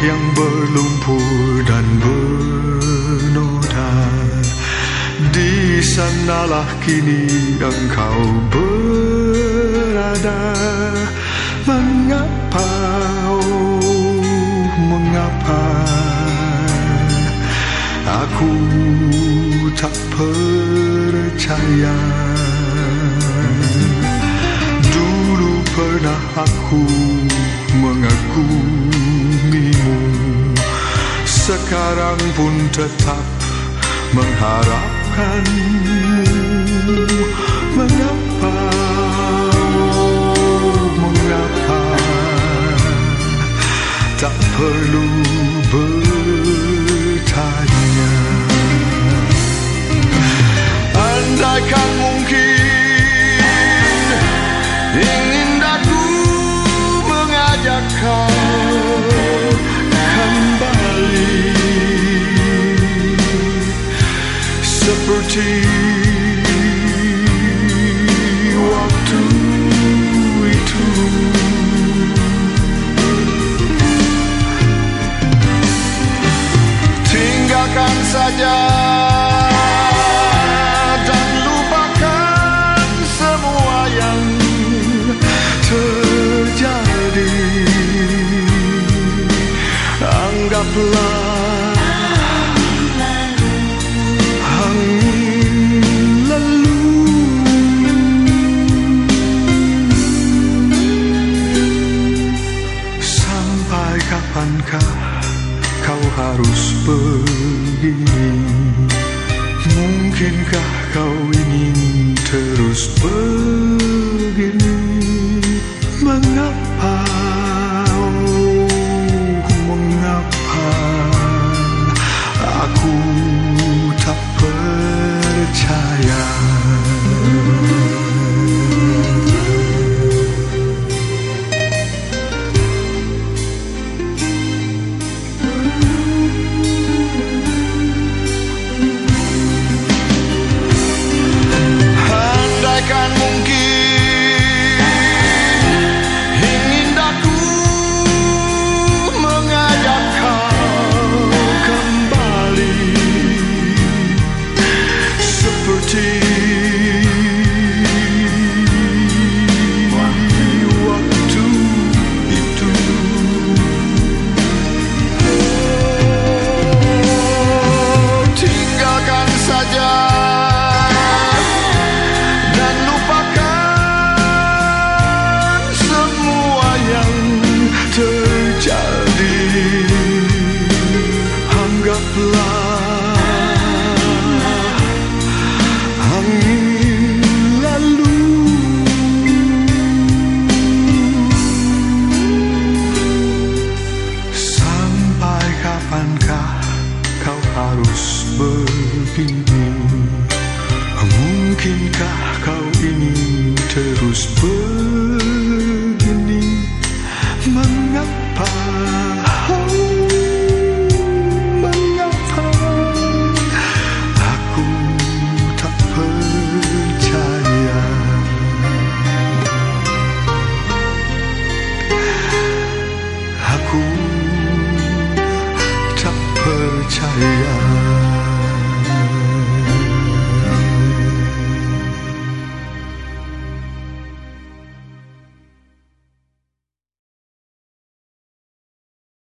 yang berlumpur dan bernoda. Di sanalah kini engkau berada. Mengapa, oh mengapa? Aku tak percaya. Dulu pernah aku Sekarang pun tetap mengharapkanmu. Mengapa, mengapa? Tak perlu bertanya Seperti waktu itu. Tinggalkan saja Mungkinkah kau ingin terus begini? Mengapa, oh mengapa Aku tak percaya begini Mungkinkah kau ingin terus begini? Mengapa? Mengapa? Aku tak percaya. Aku tak percaya